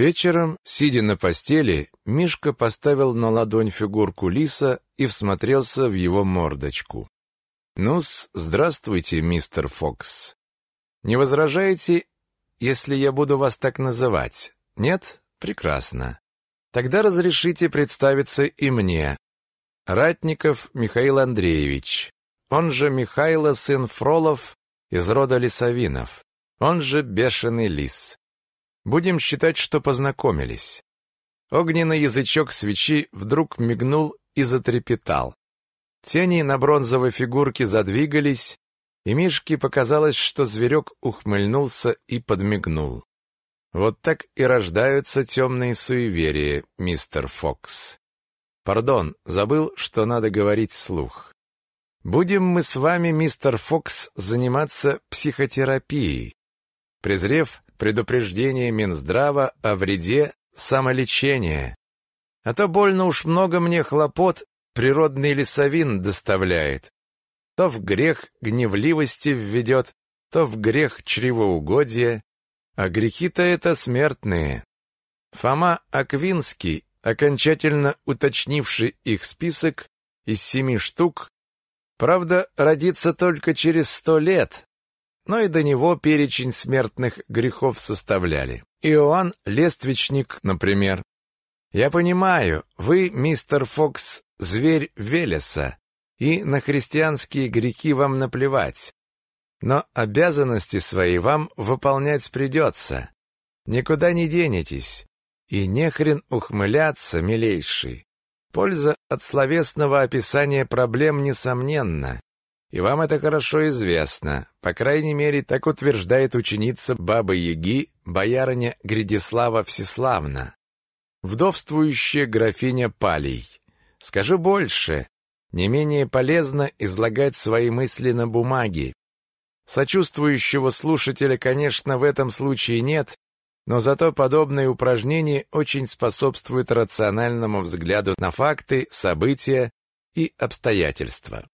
Вечером, сидя на постели, Мишка поставил на ладонь фигурку лиса и всмотрелся в его мордочку. «Ну-с, здравствуйте, мистер Фокс. Не возражаете, если я буду вас так называть? Нет? Прекрасно. Тогда разрешите представиться и мне. Ратников Михаил Андреевич, он же Михайло сын Фролов из рода Лисовинов, он же Бешеный Лис. Будем считать, что познакомились. Огненный язычок свечи вдруг мигнул и затрепетал. Тени на бронзовой фигурке задвигались, и Мишке показалось, что зверек ухмыльнулся и подмигнул. Вот так и рождаются темные суеверия, мистер Фокс. Пардон, забыл, что надо говорить вслух. Будем мы с вами, мистер Фокс, заниматься психотерапией. Презрев предупреждение Минздрава о вреде самолечения. А то больно уж много мне хлопот природный лесовин доставляет. То в грех гневливости введет, то в грех чревоугодия, а грехи-то это смертные. Фома Аквинский, окончательно уточнивший их список из семи штук, правда, родится только через сто лет, но и до него перечень смертных грехов составляли. Иоанн Лествичник, например. Я понимаю, вы, мистер Фокс, зверь Велеса, и на христианские грехи вам наплевать. Но обязанности свои вам выполнять придется. Никуда не денетесь. И не хрен ухмыляться, милейший. Польза от словесного описания проблем несомненна. И вам это хорошо известно. По крайней мере, так утверждает ученица Бабы-Яги, боярыня Гридислава Всеславна, вдовствующая графиня Палей. Скажу больше, не менее полезно излагать свои мысли на бумаге. Сочувствующего слушателя, конечно, в этом случае нет, но зато подобные упражнения очень способствуют рациональному взгляду на факты, события и обстоятельства.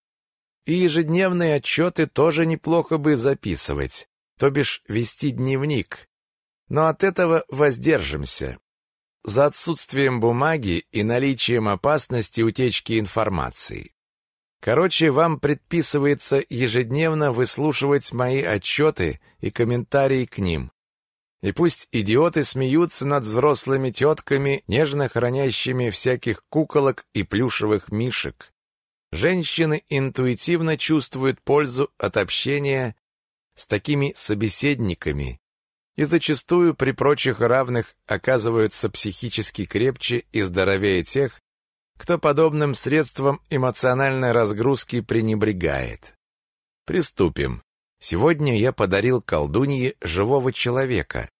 И ежедневные отчеты тоже неплохо бы записывать, то бишь вести дневник. Но от этого воздержимся. За отсутствием бумаги и наличием опасности утечки информации. Короче, вам предписывается ежедневно выслушивать мои отчеты и комментарии к ним. И пусть идиоты смеются над взрослыми тетками, нежно хранящими всяких куколок и плюшевых мишек. Женщины интуитивно чувствуют пользу от общения с такими собеседниками и зачастую при прочих равных оказываются психически крепче и здоровее тех, кто подобным средством эмоциональной разгрузки пренебрегает. Приступим. Сегодня я подарил колдунье живого человека.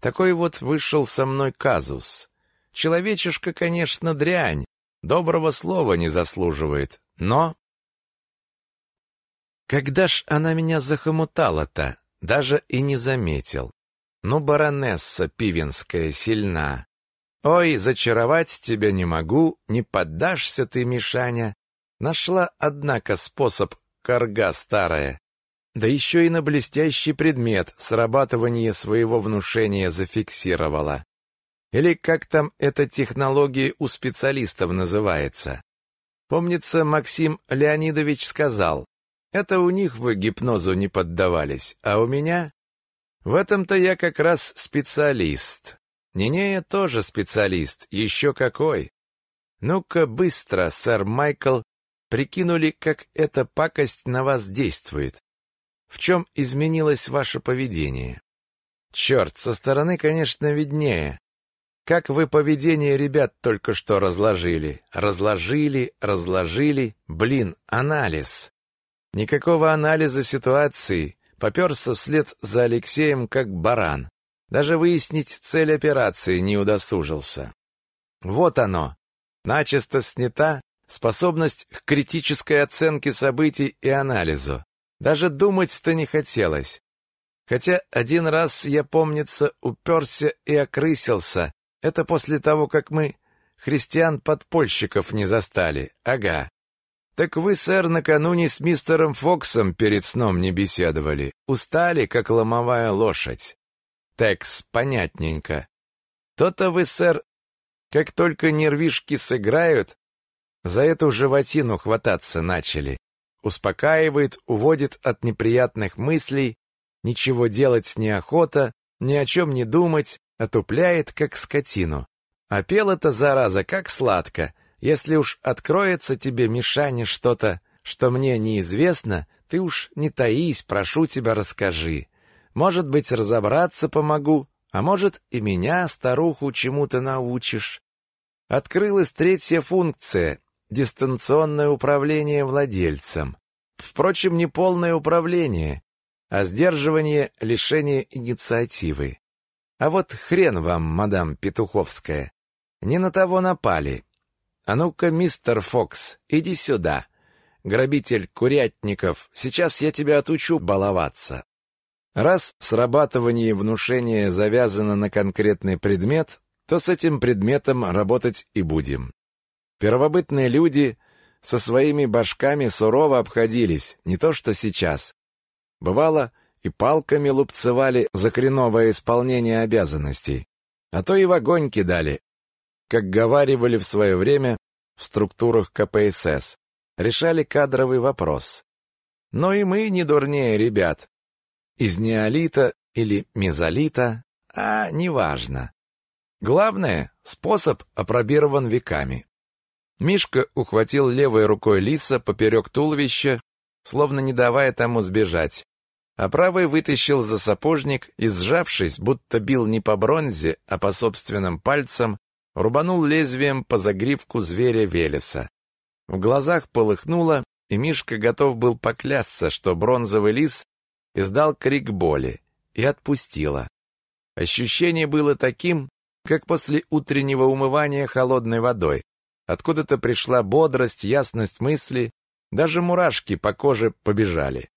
Такой вот вышел со мной казус. Человечишка, конечно, дрянь, доброго слова не заслуживает, но... Когда ж она меня захомутала-то, даже и не заметил. Ну, баронесса пивенская сильна. Ой, зачаровать тебя не могу, не поддашься ты, Мишаня. Нашла, однако, способ корга старая. Да еще и на блестящий предмет срабатывание своего внушения зафиксировала. Или как там эта технология у специалистов называется. Помнится, Максим Леонидович сказал, это у них вы гипнозу не поддавались, а у меня... В этом-то я как раз специалист. Нинея тоже специалист, еще какой. Ну-ка быстро, сэр Майкл, прикинули, как эта пакость на вас действует. В чем изменилось ваше поведение? Черт, со стороны, конечно, виднее. Как вы поведение ребят только что разложили. Разложили, разложили. Блин, анализ. Никакого анализа ситуации. Поперся вслед за Алексеем как баран. Даже выяснить цель операции не удосужился. Вот оно. Начисто снята способность к критической оценке событий и анализу. Даже думать-то не хотелось. Хотя один раз, я, помнится, уперся и окрысился, это после того, как мы христиан-подпольщиков не застали. Ага. Так вы, сэр, накануне с мистером Фоксом перед сном не беседовали. Устали, как ломовая лошадь. Текс, понятненько. Что-то вы, сэр, как только нервишки сыграют, за эту животину хвататься начали. Успокаивает, уводит от неприятных мыслей, ничего делать неохота, ни о чем не думать, отупляет, как скотину. А пел эта зараза, как сладко. Если уж откроется тебе, Мишане, что-то, что мне неизвестно, ты уж не таись, прошу тебя, расскажи. Может быть, разобраться помогу, а может, и меня, старуху, чему-то научишь. Открылась третья функция — дистанционное управление владельцем. Впрочем, не полное управление, а сдерживание лишения инициативы. А вот хрен вам, мадам Петуховская. Не на того напали. А ну-ка, мистер Фокс, иди сюда. Грабитель курятников, сейчас я тебя отучу баловаться. Раз срабатывание внушения завязано на конкретный предмет, то с этим предметом работать и будем. Первобытные люди со своими башками сурово обходились, не то что сейчас. Бывало, и палками лупцевали за хреновое исполнение обязанностей, а то и в огонь кидали, как говаривали в свое время в структурах КПСС, решали кадровый вопрос. Но и мы не дурнее ребят, из неолита или мезолита, а неважно. Главное, способ опробирован веками. Мишка ухватил левой рукой лиса поперек туловища, словно не давая тому сбежать, а правой вытащил за сапожник и, сжавшись, будто бил не по бронзе, а по собственным пальцам, рубанул лезвием по загривку зверя Велеса. В глазах полыхнуло, и Мишка готов был поклясться, что бронзовый лис издал крик боли и отпустила. Ощущение было таким, как после утреннего умывания холодной водой. Откуда-то пришла бодрость, ясность мысли, даже мурашки по коже побежали.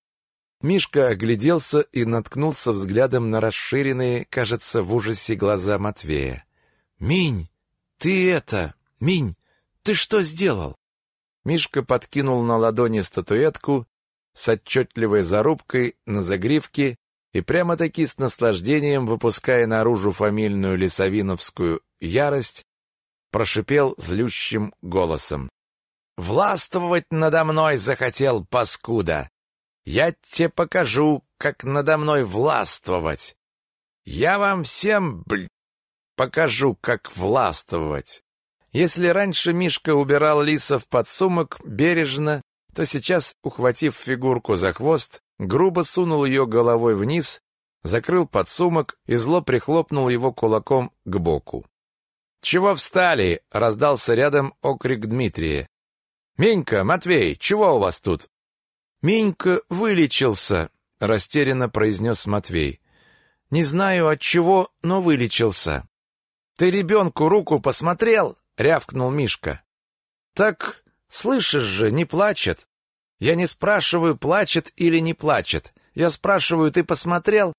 Мишка огляделся и наткнулся взглядом на расширенные, кажется, в ужасе глаза Матвея. «Минь, ты это... Минь, ты что сделал?» Мишка подкинул на ладони статуэтку с отчетливой зарубкой на загривке и прямо-таки с наслаждением, выпуская наружу фамильную лесовиновскую ярость, прошипел злющим голосом. «Властвовать надо мной захотел, паскуда! Я тебе покажу, как надо мной властвовать! Я вам всем, блядь, покажу, как властвовать!» Если раньше Мишка убирал лиса в подсумок бережно, то сейчас, ухватив фигурку за хвост, грубо сунул ее головой вниз, закрыл подсумок и зло прихлопнул его кулаком к боку. «Чего встали?» — раздался рядом окрик Дмитрия. «Менька, Матвей, чего у вас тут?» «Менька вылечился», — растерянно произнес Матвей. «Не знаю от чего, но вылечился». «Ты ребенку руку посмотрел?» — рявкнул Мишка. «Так Слышишь же, не плачет. Я не спрашиваю, плачет или не плачет. Я спрашиваю, ты посмотрел?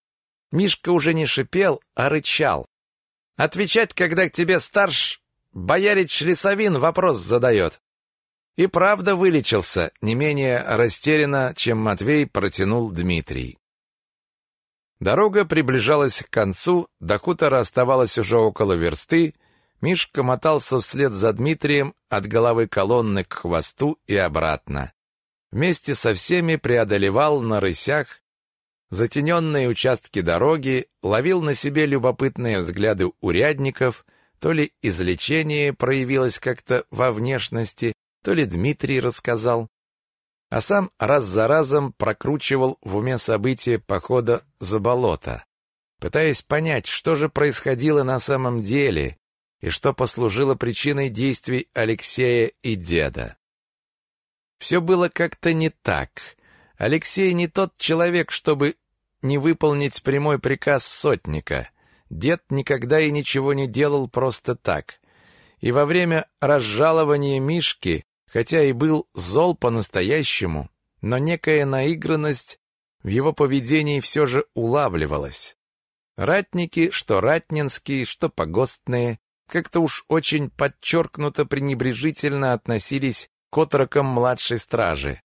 Мишка уже не шипел, а рычал. Отвечать, когда к тебе старш боярич Лесовин вопрос задает. И правда вылечился, не менее растерянно, чем Матвей протянул Дмитрий. Дорога приближалась к концу, до хутора оставалось уже около версты, Мишка мотался вслед за Дмитрием от головы колонны к хвосту и обратно. Вместе со всеми преодолевал на рысях затененные участки дороги, ловил на себе любопытные взгляды урядников, то ли излечение проявилось как-то во внешности, то ли Дмитрий рассказал. А сам раз за разом прокручивал в уме события похода за болото, пытаясь понять, что же происходило на самом деле, и что послужило причиной действий Алексея и деда. Все было как-то не так. Алексей не тот человек, чтобы не выполнить прямой приказ сотника. Дед никогда и ничего не делал просто так. И во время разжалования Мишки, хотя и был зол по-настоящему, но некая наигранность в его поведении все же улавливалась. Ратники, что ратнинские, что погостные, как-то уж очень подчеркнуто пренебрежительно относились к отрокам младшей стражи.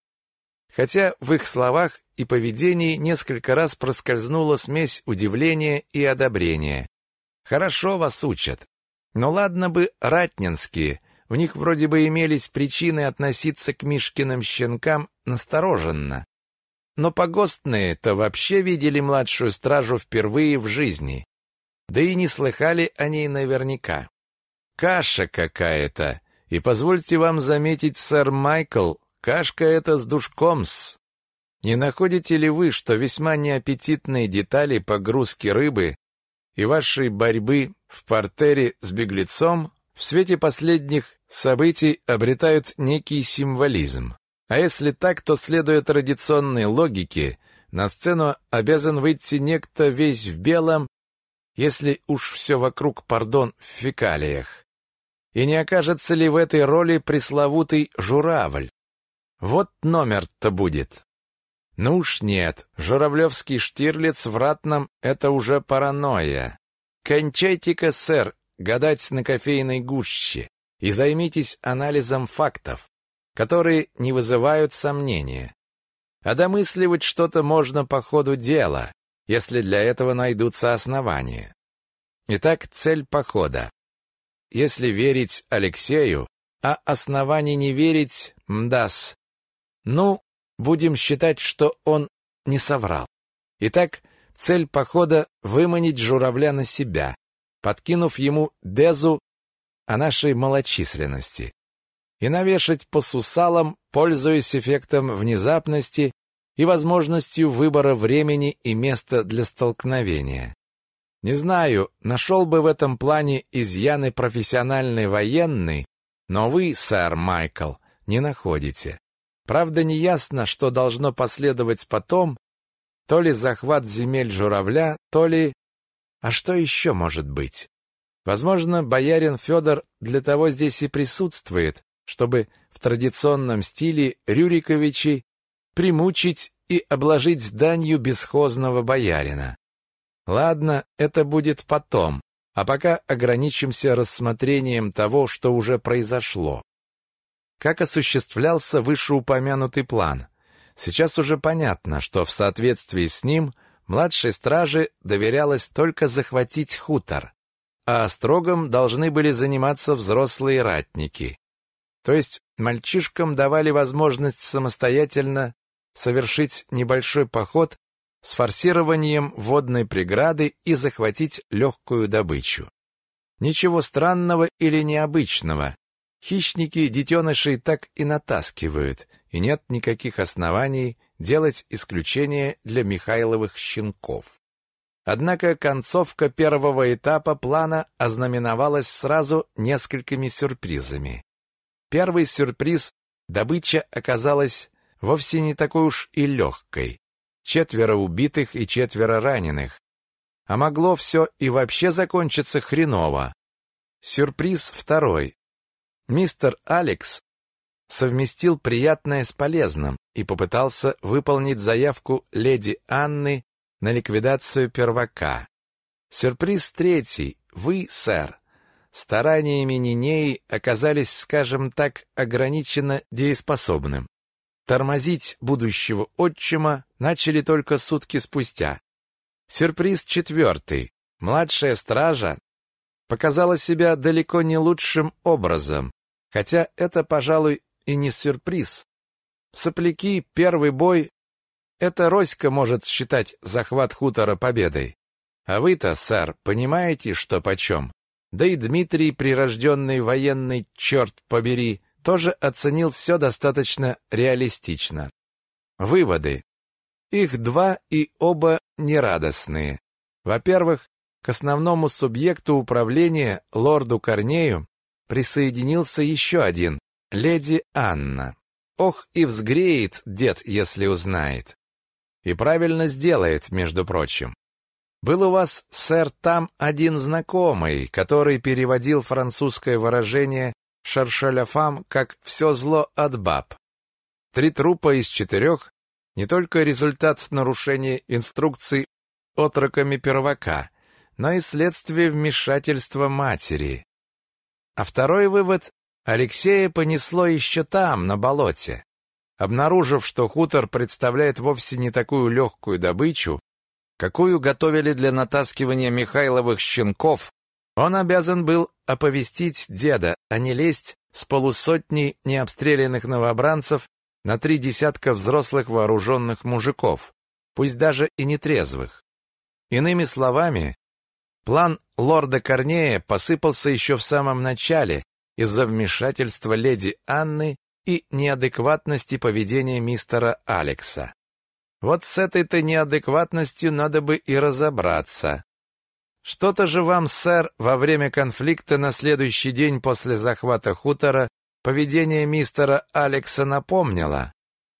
Хотя в их словах и поведении несколько раз проскользнула смесь удивления и одобрения. «Хорошо вас учат. Но ладно бы ратнинские, у них вроде бы имелись причины относиться к Мишкиным щенкам настороженно. Но погостные-то вообще видели младшую стражу впервые в жизни. Да и не слыхали о ней наверняка. Каша какая-то. И позвольте вам заметить, сэр Майкл, кашка эта с душком-с. Не находите ли вы, что весьма неаппетитные детали погрузки рыбы и вашей борьбы в портере с беглецом в свете последних событий обретают некий символизм? А если так, то, следуя традиционной логике, на сцену обязан выйти некто весь в белом, если уж все вокруг, пардон, в фекалиях. И не окажется ли в этой роли пресловутый журавль? Вот номер-то будет. Ну уж нет, журавлевский Штирлиц в ратном — это уже паранойя. Кончайте-ка, сэр, гадать на кофейной гуще и займитесь анализом фактов которые не вызывают сомнения. А домысливать что-то можно по ходу дела, если для этого найдутся основания. Итак, цель похода. Если верить Алексею, а оснований не верить, мдас. Ну, будем считать, что он не соврал. Итак, цель похода — выманить журавля на себя, подкинув ему дезу о нашей малочисленности и навешать по сусалам, пользуясь эффектом внезапности и возможностью выбора времени и места для столкновения. Не знаю, нашел бы в этом плане изъяны профессиональный военный, но вы, сэр Майкл, не находите. Правда, неясно, что должно последовать потом, то ли захват земель журавля, то ли... А что еще может быть? Возможно, боярин Федор для того здесь и присутствует, чтобы в традиционном стиле Рюриковичей примучить и обложить данью бесхозного боярина. Ладно, это будет потом, а пока ограничимся рассмотрением того, что уже произошло. Как осуществлялся вышеупомянутый план? Сейчас уже понятно, что в соответствии с ним младшей страже доверялось только захватить хутор, а строгом должны были заниматься взрослые ратники. То есть мальчишкам давали возможность самостоятельно совершить небольшой поход с форсированием водной преграды и захватить легкую добычу. Ничего странного или необычного. Хищники детенышей так и натаскивают, и нет никаких оснований делать исключение для Михайловых щенков. Однако концовка первого этапа плана ознаменовалась сразу несколькими сюрпризами. Первый сюрприз – добыча оказалась вовсе не такой уж и легкой. Четверо убитых и четверо раненых. А могло все и вообще закончиться хреново. Сюрприз второй. Мистер Алекс совместил приятное с полезным и попытался выполнить заявку леди Анны на ликвидацию первака. Сюрприз третий. Вы, сэр, стараниями Нинеи оказались, скажем так, ограниченно дееспособным. Тормозить будущего отчима начали только сутки спустя. Сюрприз четвертый. Младшая стража показала себя далеко не лучшим образом, хотя это, пожалуй, и не сюрприз. Сопляки, первый бой — это Роська может считать захват хутора победой. А вы-то, сэр, понимаете, что почем? Да и Дмитрий, прирожденный военный, черт побери, тоже оценил все достаточно реалистично. Выводы. Их два и оба нерадостные. Во-первых, к основному субъекту управления, лорду Корнею, присоединился еще один, леди Анна. Ох, и взгреет дед, если узнает. И правильно сделает, между прочим. Был у вас, сэр, там один знакомый, который переводил французское выражение «шаршаляфам» как «все зло от баб». Три трупа из четырех — не только результат нарушения инструкций отроками первака, но и следствие вмешательства матери. А второй вывод — Алексея понесло еще там, на болоте. Обнаружив, что хутор представляет вовсе не такую легкую добычу, какую готовили для натаскивания Михайловых щенков, Он обязан был оповестить деда, а не лезть с полусотней необстрелянных новобранцев на три десятка взрослых вооруженных мужиков, пусть даже и нетрезвых. Иными словами, план лорда Корнея посыпался еще в самом начале из-за вмешательства леди Анны и неадекватности поведения мистера Алекса. Вот с этой-то неадекватностью надо бы и разобраться. Что-то же вам, сэр, во время конфликта на следующий день после захвата хутора поведение мистера Алекса напомнило.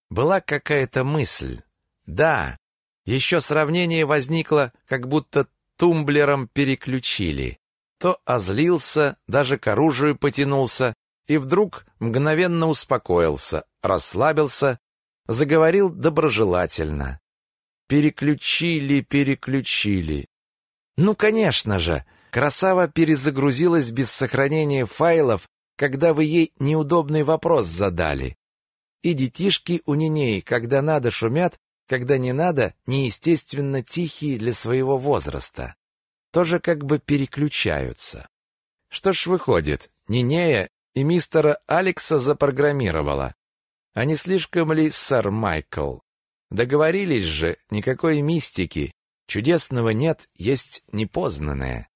Была какая-то мысль. Да, еще сравнение возникло, как будто тумблером переключили. То озлился, даже к оружию потянулся, и вдруг мгновенно успокоился, расслабился, заговорил доброжелательно. Переключили, переключили. Ну, конечно же, красава перезагрузилась без сохранения файлов, когда вы ей неудобный вопрос задали. И детишки у Нинеи, когда надо, шумят, когда не надо, неестественно тихие для своего возраста. Тоже как бы переключаются. Что ж выходит, Нинея и мистера Алекса запрограммировала. А не слишком ли, сэр Майкл? Договорились же, никакой мистики. Чудесного нет, есть непознанное.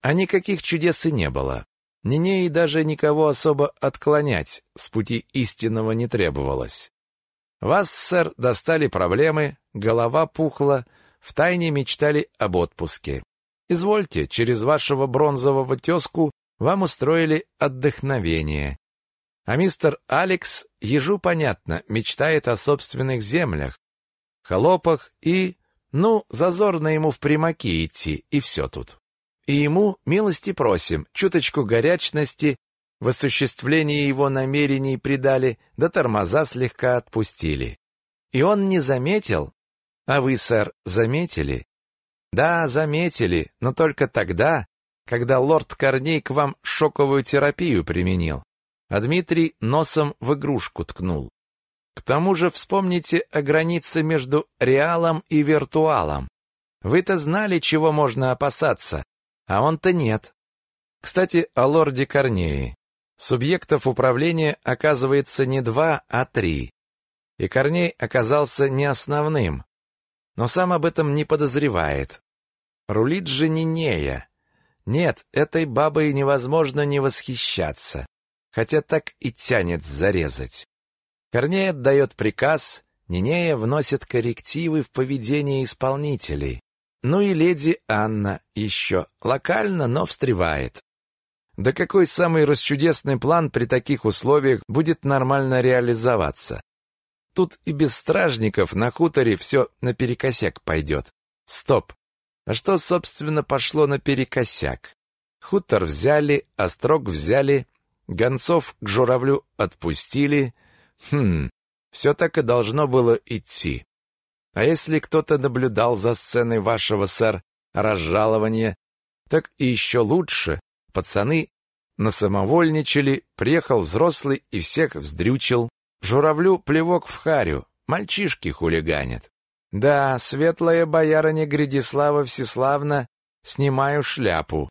А никаких чудес и не было. Нинеи даже никого особо отклонять с пути истинного не требовалось. Вас, сэр, достали проблемы, голова пухла, втайне мечтали об отпуске. Извольте, через вашего бронзового тезку вам устроили отдохновение. А мистер Алекс, ежу понятно, мечтает о собственных землях, холопах и, ну, зазорно ему в примаки идти, и все тут. И ему милости просим, чуточку горячности в осуществлении его намерений придали, да тормоза слегка отпустили. И он не заметил? А вы, сэр, заметили? Да, заметили, но только тогда, когда лорд Корней к вам шоковую терапию применил, а Дмитрий носом в игрушку ткнул. К тому же вспомните о границе между реалом и виртуалом. Вы-то знали, чего можно опасаться, а он-то нет. Кстати, о лорде Корнее. Субъектов управления оказывается не два, а три. И Корней оказался не основным, но сам об этом не подозревает. Рулит же Нинея. Нет, этой бабой невозможно не восхищаться, хотя так и тянет зарезать. Корней отдает приказ, Нинея вносит коррективы в поведение исполнителей. Ну и леди Анна еще локально, но встревает. Да какой самый расчудесный план при таких условиях будет нормально реализоваться? Тут и без стражников на хуторе все наперекосяк пойдет. Стоп, а что, собственно, пошло наперекосяк? Хутор взяли, острог взяли, гонцов к журавлю отпустили. Хм, все так и должно было идти. А если кто-то наблюдал за сценой вашего, сэр, разжалования, так и еще лучше. Пацаны насамовольничали, приехал взрослый и всех вздрючил. Журавлю плевок в харю, мальчишки хулиганят. Да, светлая боярыня Гридислава Всеславна, снимаю шляпу.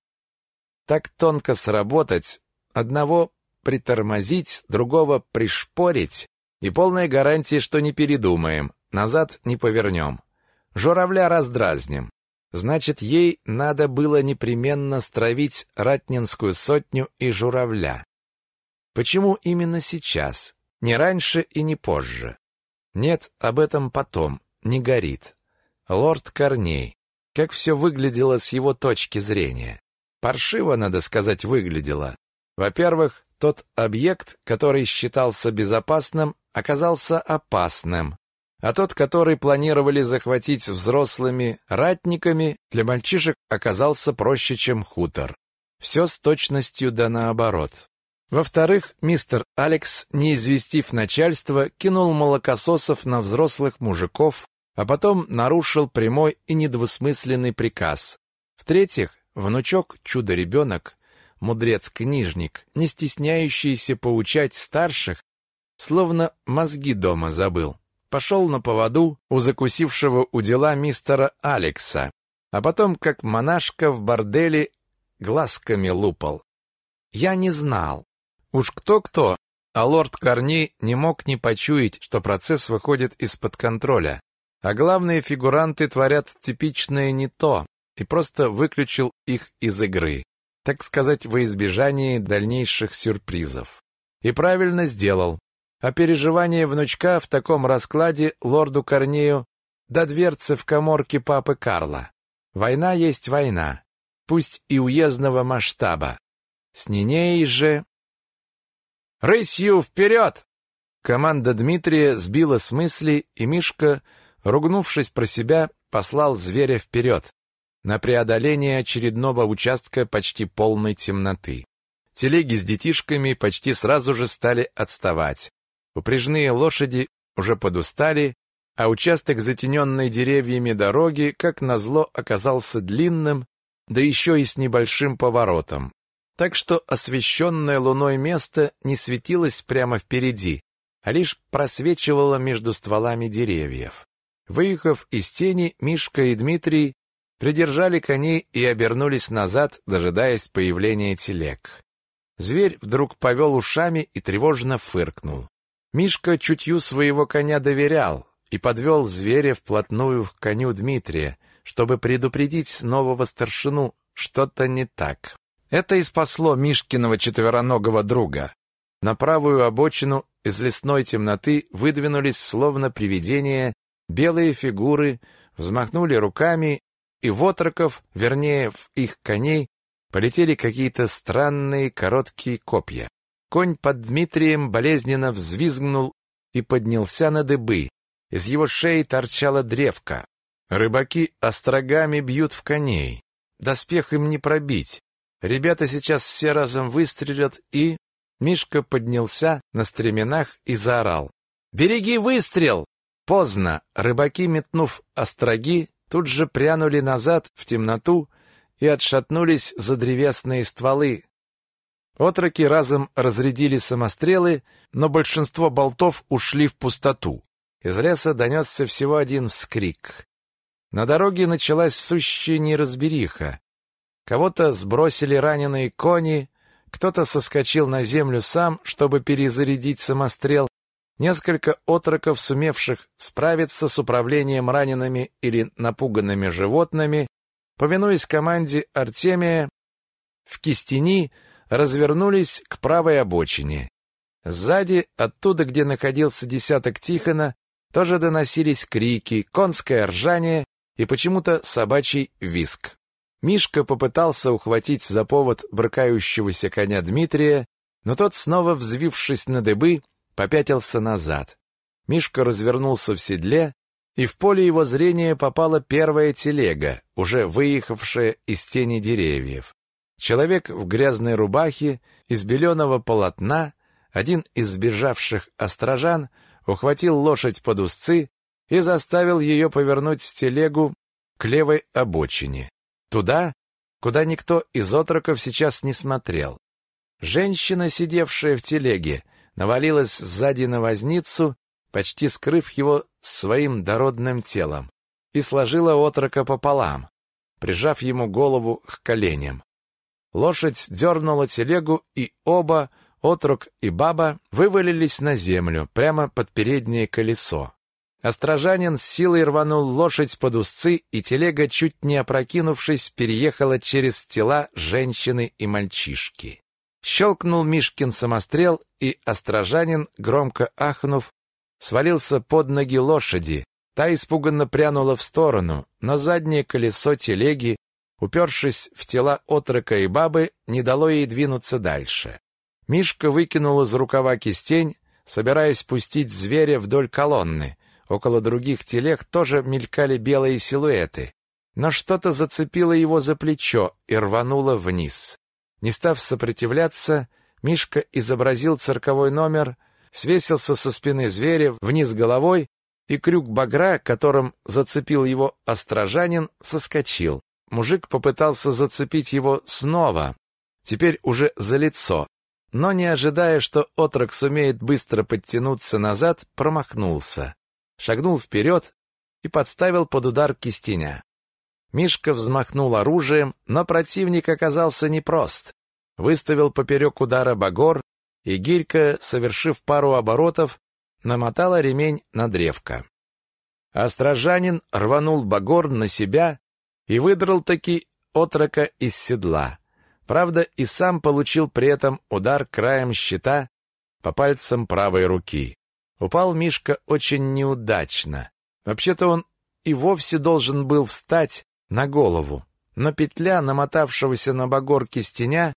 Так тонко сработать, одного притормозить, другого пришпорить, и полная гарантия, что не передумаем, назад не повернем. Журавля раздразним. Значит, ей надо было непременно стравить ратнинскую сотню и журавля. Почему именно сейчас? Не раньше и не позже. Нет, об этом потом не горит. Лорд Корней. Как все выглядело с его точки зрения. Паршиво, надо сказать, выглядело. Во-первых, тот объект, который считался безопасным, оказался опасным. А тот, который планировали захватить взрослыми ратниками, для мальчишек оказался проще, чем хутор. Все с точностью да наоборот. Во-вторых, мистер Алекс, не известив начальство, кинул молокососов на взрослых мужиков, а потом нарушил прямой и недвусмысленный приказ. В-третьих, внучок, чудо-ребенок, мудрец-книжник, не стесняющийся поучать старших, словно мозги дома забыл. Пошел на поводу у закусившего у дела мистера Алекса, а потом, как монашка в борделе, глазками лупал. Я не знал. Уж кто-кто, а лорд Корней не мог не почуять, что процесс выходит из-под контроля. А главные фигуранты творят типичное не то, и просто выключил их из игры, так сказать, во избежание дальнейших сюрпризов. И правильно сделал. А переживания внучка в таком раскладе лорду Корнею до дверцы в коморке папы Карла. Война есть война, пусть и уездного масштаба. С Нинеей же... «Рысью вперед!» Команда Дмитрия сбила с мысли, и Мишка, ругнувшись про себя, послал зверя вперед, на преодоление очередного участка почти полной темноты. Телеги с детишками почти сразу же стали отставать. Упряжные лошади уже подустали, а участок затененной деревьями дороги, как назло, оказался длинным, да еще и с небольшим поворотом. Так что освещенное луной место не светилось прямо впереди, а лишь просвечивало между стволами деревьев. Выехав из тени, Мишка и Дмитрий придержали коней и обернулись назад, дожидаясь появления телег. Зверь вдруг повел ушами и тревожно фыркнул. Мишка чутью своего коня доверял и подвел зверя вплотную к коню Дмитрия, чтобы предупредить нового старшину, что-то не так. Это и спасло Мишкиного четвероногого друга. На правую обочину из лесной темноты выдвинулись словно привидения белые фигуры, взмахнули руками, и в отроков, вернее, в их коней, полетели какие-то странные короткие копья. Конь под Дмитрием болезненно взвизгнул и поднялся на дыбы. Из его шеи торчала древка. Рыбаки острогами бьют в коней. Доспех им не пробить. Ребята сейчас все разом выстрелят и... Мишка поднялся на стременах и заорал. «Береги выстрел!» Поздно. Рыбаки, метнув остроги, тут же прянули назад в темноту и отшатнулись за древесные стволы, Отроки разом разрядили самострелы, но большинство болтов ушли в пустоту. Из леса донесся всего один вскрик. На дороге началась сущая неразбериха. Кого-то сбросили раненые кони, кто-то соскочил на землю сам, чтобы перезарядить самострел. Несколько отроков, сумевших справиться с управлением ранеными или напуганными животными, повинуясь команде Артемия, в Кистени развернулись к правой обочине. Сзади, оттуда, где находился десяток Тихона, тоже доносились крики, конское ржание и почему-то собачий виск. Мишка попытался ухватить за повод брыкающегося коня Дмитрия, но тот, снова взвившись на дыбы, попятился назад. Мишка развернулся в седле, и в поле его зрения попала первая телега, уже выехавшая из тени деревьев. Человек в грязной рубахе из беленого полотна, один из сбежавших острожан, ухватил лошадь под узцы и заставил ее повернуть телегу к левой обочине. Туда, куда никто из отроков сейчас не смотрел. Женщина, сидевшая в телеге, навалилась сзади на возницу, почти скрыв его своим дородным телом, и сложила отрока пополам, прижав ему голову к коленям. Лошадь дернула телегу, и оба, отрок и баба, вывалились на землю, прямо под переднее колесо. Острожанин с силой рванул лошадь под узцы, и телега, чуть не опрокинувшись, переехала через тела женщины и мальчишки. Щелкнул Мишкин самострел, и острожанин, громко ахнув, свалился под ноги лошади. Та испуганно прянула в сторону, но заднее колесо телеги упершись в тела отрока и бабы, не дало ей двинуться дальше. Мишка выкинул из рукава кистень, собираясь пустить зверя вдоль колонны. Около других телег тоже мелькали белые силуэты. Но что-то зацепило его за плечо и рвануло вниз. Не став сопротивляться, Мишка изобразил цирковой номер, свесился со спины зверя вниз головой, и крюк багра, которым зацепил его острожанин, соскочил. Мужик попытался зацепить его снова, теперь уже за лицо, но, не ожидая, что отрок сумеет быстро подтянуться назад, промахнулся. Шагнул вперед и подставил под удар кистеня. Мишка взмахнул оружием, но противник оказался непрост. Выставил поперек удара багор, и гирька, совершив пару оборотов, намотала ремень на древко. Острожанин рванул багор на себя и выдрал таки отрока из седла. Правда, и сам получил при этом удар краем щита по пальцам правой руки. Упал Мишка очень неудачно. Вообще-то он и вовсе должен был встать на голову, но петля, намотавшегося на багор кистеня,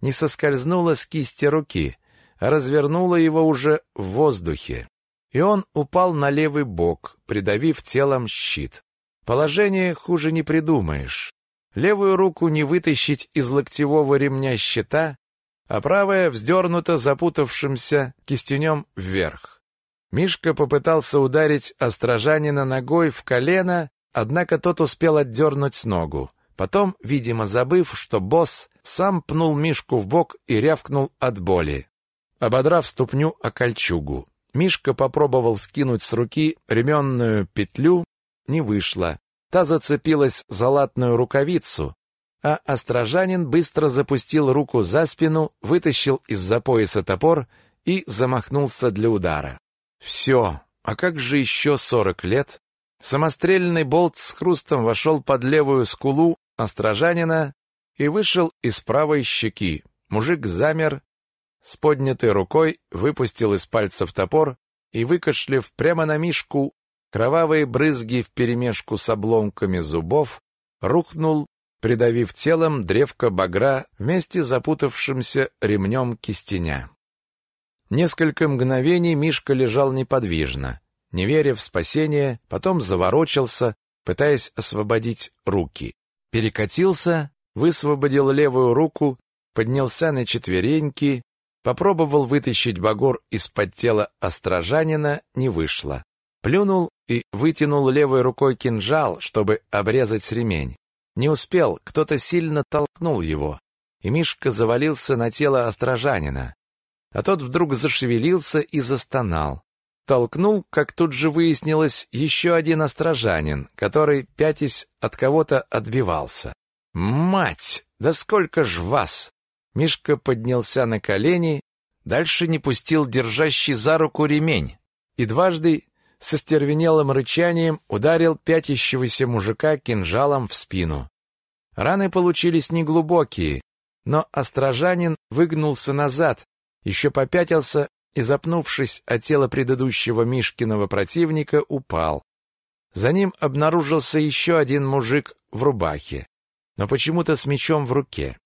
не соскользнула с кисти руки, а развернула его уже в воздухе. И он упал на левый бок, придавив телом щит. Положение хуже не придумаешь. Левую руку не вытащить из локтевого ремня щита, а правая вздернута запутавшимся кистенем вверх. Мишка попытался ударить острожанина ногой в колено, однако тот успел отдернуть ногу. Потом, видимо, забыв, что босс сам пнул Мишку в бок и рявкнул от боли, ободрав ступню о кольчугу. Мишка попробовал скинуть с руки ременную петлю, не вышло. Та зацепилась за латную рукавицу, а острожанин быстро запустил руку за спину, вытащил из-за пояса топор и замахнулся для удара. Все, а как же еще сорок лет? Самострельный болт с хрустом вошел под левую скулу острожанина и вышел из правой щеки. Мужик замер, с поднятой рукой выпустил из пальцев топор и, выкашлив прямо на Мишку, Кровавые брызги вперемешку с обломками зубов рухнул, придавив телом древко багра вместе с запутавшимся ремнем кистеня. Несколько мгновений Мишка лежал неподвижно, не веря в спасение, потом заворочился, пытаясь освободить руки. Перекатился, высвободил левую руку, поднялся на четвереньки, попробовал вытащить багор из-под тела острожанина, не вышло. Плюнул и вытянул левой рукой кинжал, чтобы обрезать ремень. Не успел, кто-то сильно толкнул его, и Мишка завалился на тело острожанина. А тот вдруг зашевелился и застонал. Толкнул, как тут же выяснилось, еще один острожанин, который, пятясь от кого-то, отбивался. «Мать! Да сколько ж вас!» Мишка поднялся на колени, дальше не пустил держащий за руку ремень и дважды со стервенелым рычанием ударил пятящегося мужика кинжалом в спину. Раны получились неглубокие, но острожанин выгнулся назад, еще попятился и, запнувшись о тело предыдущего Мишкиного противника, упал. За ним обнаружился еще один мужик в рубахе, но почему-то с мечом в руке.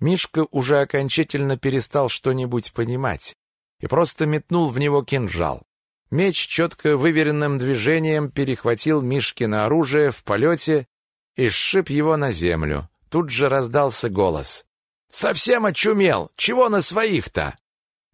Мишка уже окончательно перестал что-нибудь понимать и просто метнул в него кинжал. Меч четко выверенным движением перехватил Мишкино оружие в полете и сшиб его на землю. Тут же раздался голос. «Совсем очумел! Чего на своих-то?»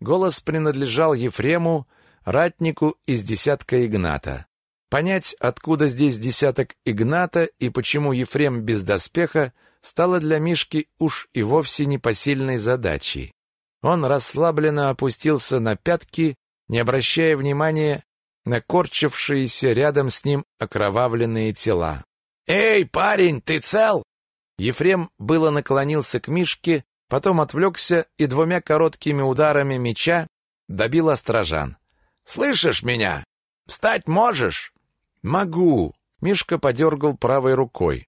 Голос принадлежал Ефрему, ратнику из десятка Игната. Понять, откуда здесь десяток Игната и почему Ефрем без доспеха, стало для Мишки уж и вовсе непосильной задачей. Он расслабленно опустился на пятки не обращая внимания на корчившиеся рядом с ним окровавленные тела. «Эй, парень, ты цел?» Ефрем было наклонился к Мишке, потом отвлекся и двумя короткими ударами меча добил острожан. «Слышишь меня? Встать можешь?» «Могу!» — Мишка подергал правой рукой.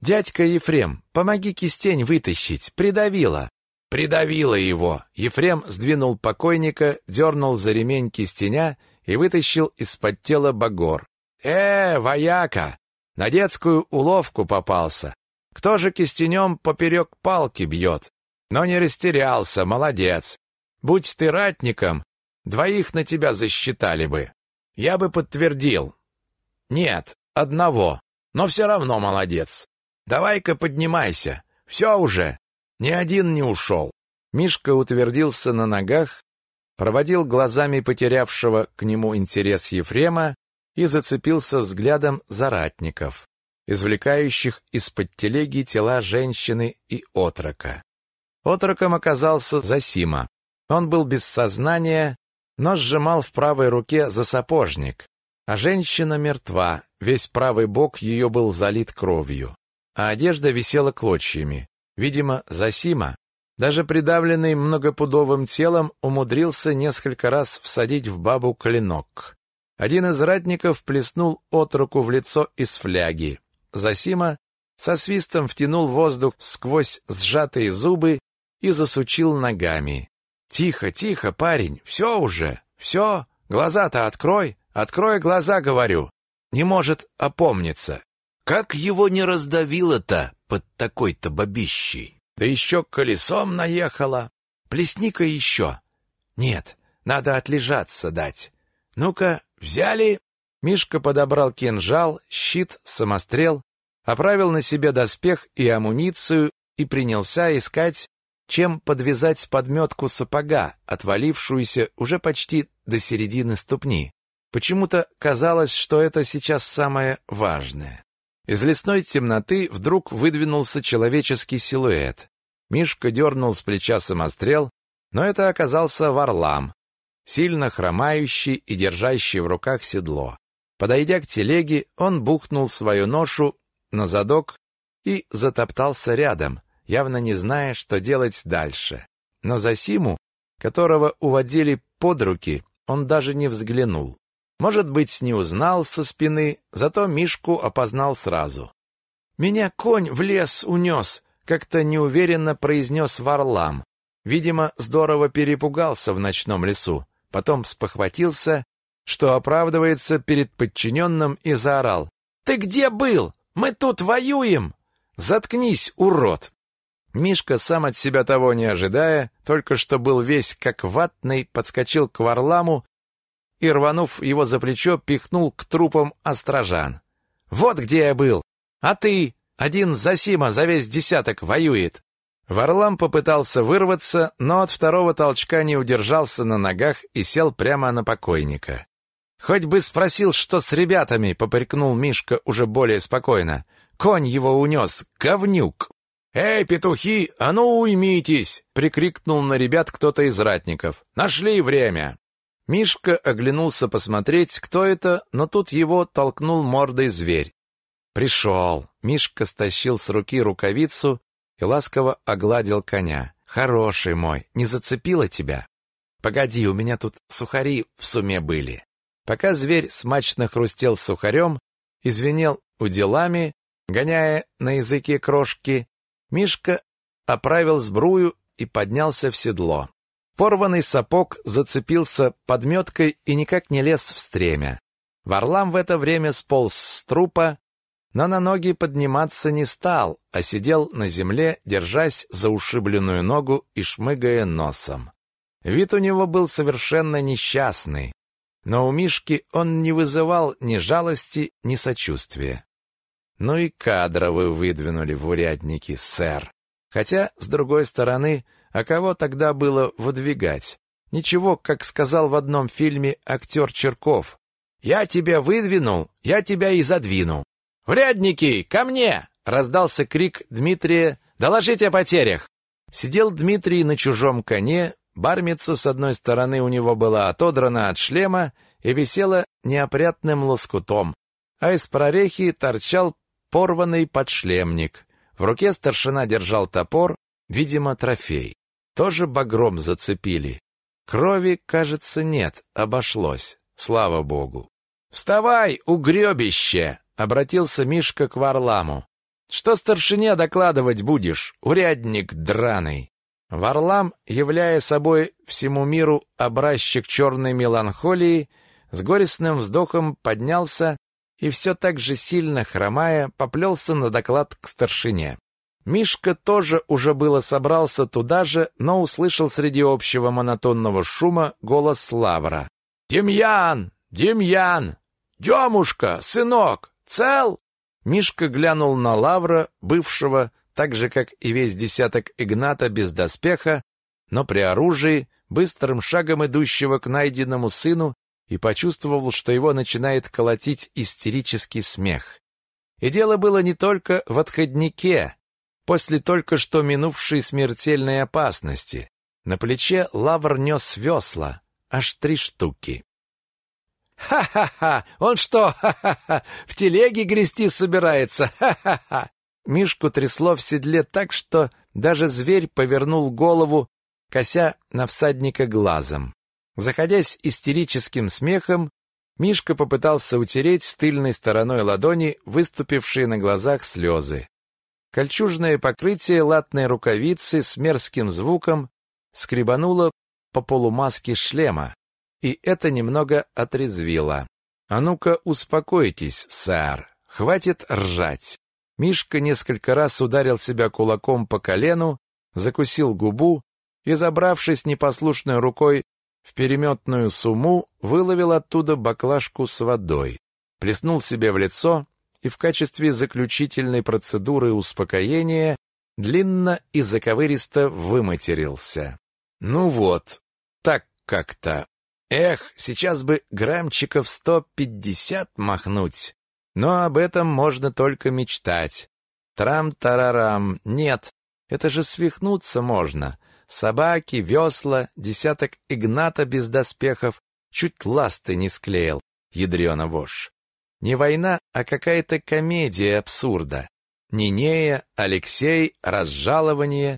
«Дядька Ефрем, помоги кистень вытащить, придавила!» Придавило его. Ефрем сдвинул покойника, дернул за ремень кистеня и вытащил из-под тела багор. «Э, вояка! На детскую уловку попался. Кто же кистенем поперек палки бьет? Но не растерялся, молодец. Будь ты ратником, двоих на тебя засчитали бы. Я бы подтвердил. Нет, одного, но все равно молодец. Давай-ка поднимайся. Все уже, ни один не ушел. Мишка утвердился на ногах, проводил глазами потерявшего к нему интерес Ефрема и зацепился взглядом за ратников, извлекающих из-под телеги тела женщины и отрока. Отроком оказался Засима. Он был без сознания, но сжимал в правой руке за сапожник, а женщина мертва, весь правый бок ее был залит кровью. а одежда висела клочьями. Видимо, Засима, даже придавленный многопудовым телом, умудрился несколько раз всадить в бабу клинок. Один из ратников плеснул отруку в лицо из фляги. Засима со свистом втянул воздух сквозь сжатые зубы и засучил ногами. «Тихо, тихо, парень, все уже, все, глаза-то открой, открой глаза, говорю. Не может опомниться. Как его не раздавило-то под такой-то бабищей? Да еще колесом наехала. Плесни-ка еще. Нет, надо отлежаться дать. Ну-ка, взяли?» Мишка подобрал кинжал, щит, самострел, оправил на себе доспех и амуницию и принялся искать, чем подвязать подметку сапога, отвалившуюся уже почти до середины ступни. Почему-то казалось, что это сейчас самое важное. Из лесной темноты вдруг выдвинулся человеческий силуэт. Мишка дернул с плеча самострел, но это оказался Варлам, сильно хромающий и держащий в руках седло. Подойдя к телеге, он бухнул свою ношу на задок и затоптался рядом, явно не зная, что делать дальше. Но за Симу, которого уводили под руки, он даже не взглянул. Может быть, не узнал со спины, зато Мишку опознал сразу. «Меня конь в лес унес», — как-то неуверенно произнес Варлам. Видимо, здорово перепугался в ночном лесу. Потом спохватился, что оправдывается перед подчиненным и заорал. «Ты где был? Мы тут воюем!» «Заткнись, урод!» Мишка, сам от себя того не ожидая, только что был весь как ватный, подскочил к Варламу и, рванув его за плечо, пихнул к трупам острожан. «Вот где я был! А ты! Один Засима за весь десяток воюет!» Варлам попытался вырваться, но от второго толчка не удержался на ногах и сел прямо на покойника. «Хоть бы спросил, что с ребятами!» — попрекнул Мишка уже более спокойно. «Конь его унес, говнюк!» «Эй, петухи, а ну уймитесь!» — прикрикнул на ребят кто-то из ратников. «Нашли время!» Мишка оглянулся посмотреть, кто это, но тут его толкнул мордой зверь. «Пришел!» — Мишка стащил с руки рукавицу и ласково огладил коня. «Хороший мой, не зацепило тебя?» «Погоди, у меня тут сухари в суме были». Пока зверь смачно хрустел сухарем и звенел уделами, гоняя на языке крошки, Мишка оправил сбрую и поднялся в седло. Порванный сапог зацепился подметкой и никак не лез в стремя. Варлам в это время сполз с трупа, но на ноги подниматься не стал, а сидел на земле, держась за ушибленную ногу и шмыгая носом. Вид у него был совершенно несчастный, но у Мишки он не вызывал ни жалости, ни сочувствия. Ну и кадра вы выдвинули в урядники, сэр. Хотя, с другой стороны, а кого тогда было выдвигать? Ничего, как сказал в одном фильме актер Черков. «Я тебя выдвинул, я тебя и задвину». «Урядники, ко мне!» — раздался крик Дмитрия. «Доложите о потерях!» Сидел Дмитрий на чужом коне, бармица с одной стороны у него была отодрана от шлема и висела неопрятным лоскутом, а из прорехи торчал порванный подшлемник. В руке старшина держал топор, видимо, трофей. Тоже багром зацепили. Крови, кажется, нет, обошлось. Слава богу. «Вставай, угребище!» — обратился Мишка к Варламу. «Что старшине докладывать будешь, урядник драный?» Варлам, являя собой всему миру образчик черной меланхолии, с горестным вздохом поднялся и все так же сильно хромая поплелся на доклад к старшине. Мишка тоже уже было собрался туда же, но услышал среди общего монотонного шума голос Лавра. «Демьян! Демьян! Демушка! Сынок! Цел?» Мишка глянул на Лавра, бывшего, так же, как и весь десяток Игната без доспеха, но при оружии, быстрым шагом идущего к найденному сыну и почувствовал, что его начинает колотить истерический смех. И дело было не только в отходнике, после только что минувшей смертельной опасности. На плече лавр нес весла, аж три штуки. «Ха-ха-ха! Он что, ха-ха-ха, в телеге грести собирается? Ха-ха-ха!» Мишку трясло в седле так, что даже зверь повернул голову, кося на всадника глазом. Заходясь истерическим смехом, Мишка попытался утереть тыльной стороной ладони выступившие на глазах слезы. Кольчужное покрытие латной рукавицы с мерзким звуком скребануло по полумаске шлема, и это немного отрезвило. «А ну-ка, успокойтесь, сэр, хватит ржать». Мишка несколько раз ударил себя кулаком по колену, закусил губу и, забравшись непослушной рукой в переметную сумму, выловил оттуда баклажку с водой, плеснул себе в лицо и в качестве заключительной процедуры успокоения длинно и заковыристо выматерился. «Ну вот, так как-то. Эх, сейчас бы граммчиков сто пятьдесят махнуть. Но об этом можно только мечтать. Трам-тарарам. Нет, это же свихнуться можно. Собаки, весла, десяток Игната без доспехов. Чуть ласты не склеил, ядрёна вошь. Не война, а какая-то комедия абсурда. Нинея, Алексей, разжалование,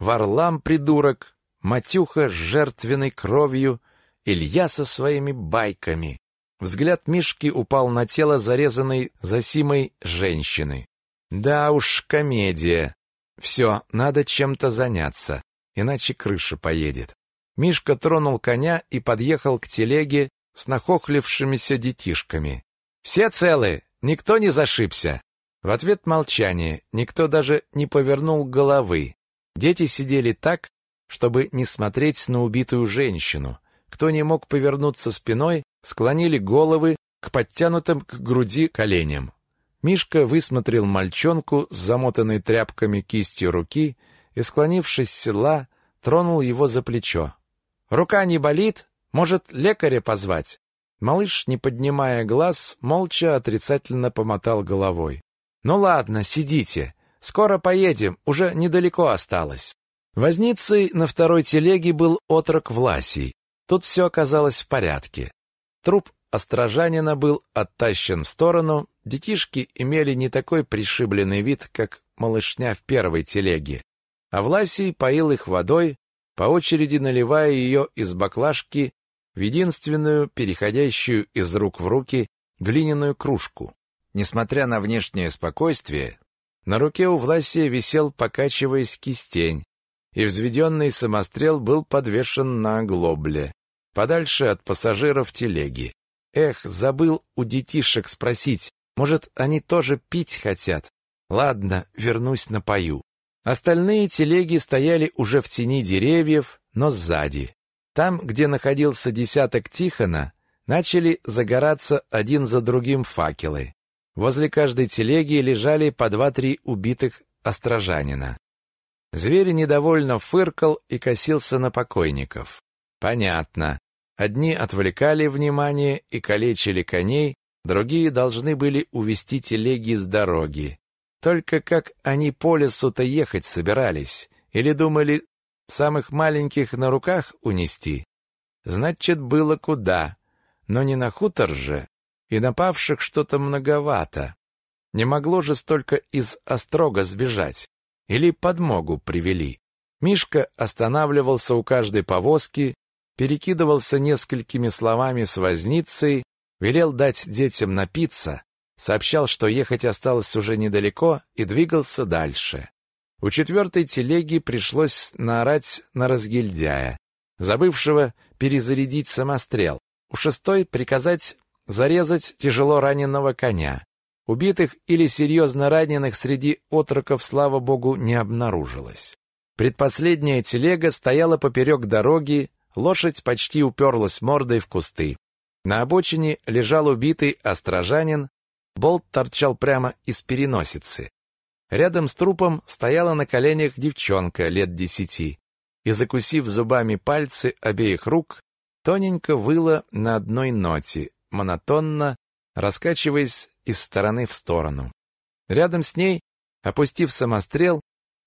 Варлам придурок, Матюха с жертвенной кровью, Илья со своими байками. Взгляд Мишки упал на тело зарезанной Засимой женщины. Да уж, комедия. Все, надо чем-то заняться иначе крыша поедет. Мишка тронул коня и подъехал к телеге с нахохлившимися детишками. «Все целы? Никто не зашибся?» В ответ молчание, никто даже не повернул головы. Дети сидели так, чтобы не смотреть на убитую женщину. Кто не мог повернуться спиной, склонили головы к подтянутым к груди коленям. Мишка высмотрел мальчонку с замотанной тряпками кистью руки и, склонившись с седла, тронул его за плечо. «Рука не болит? Может, лекаря позвать?» Малыш, не поднимая глаз, молча отрицательно помотал головой. «Ну ладно, сидите. Скоро поедем, уже недалеко осталось». Возницей на второй телеге был отрок Власий. Тут все оказалось в порядке. Труп острожанина был оттащен в сторону, детишки имели не такой пришибленный вид, как малышня в первой телеге а Власий поил их водой, по очереди наливая ее из баклажки в единственную, переходящую из рук в руки, глиняную кружку. Несмотря на внешнее спокойствие, на руке у Власия висел, покачиваясь, кистень, и взведенный самострел был подвешен на глобле, подальше от пассажиров телеги. Эх, забыл у детишек спросить, может, они тоже пить хотят? Ладно, вернусь напою. Остальные телеги стояли уже в тени деревьев, но сзади. Там, где находился десяток Тихона, начали загораться один за другим факелы. Возле каждой телеги лежали по два-три убитых острожанина. Зверь недовольно фыркал и косился на покойников. Понятно. Одни отвлекали внимание и калечили коней, другие должны были увести телеги с дороги. Только как они по лесу-то ехать собирались? Или думали самых маленьких на руках унести? Значит, было куда. Но не на хутор же. И напавших что-то многовато. Не могло же столько из острога сбежать. Или подмогу привели. Мишка останавливался у каждой повозки, перекидывался несколькими словами с возницей, велел дать детям напиться, сообщал, что ехать осталось уже недалеко, и двигался дальше. У четвертой телеги пришлось наорать на разгильдяя, забывшего перезарядить самострел. У шестой приказать зарезать тяжело раненого коня. Убитых или серьезно раненых среди отроков, слава богу, не обнаружилось. Предпоследняя телега стояла поперек дороги, лошадь почти уперлась мордой в кусты. На обочине лежал убитый острожанин, Болт торчал прямо из переносицы. Рядом с трупом стояла на коленях девчонка лет десяти и, закусив зубами пальцы обеих рук, тоненько выла на одной ноте, монотонно, раскачиваясь из стороны в сторону. Рядом с ней, опустив самострел,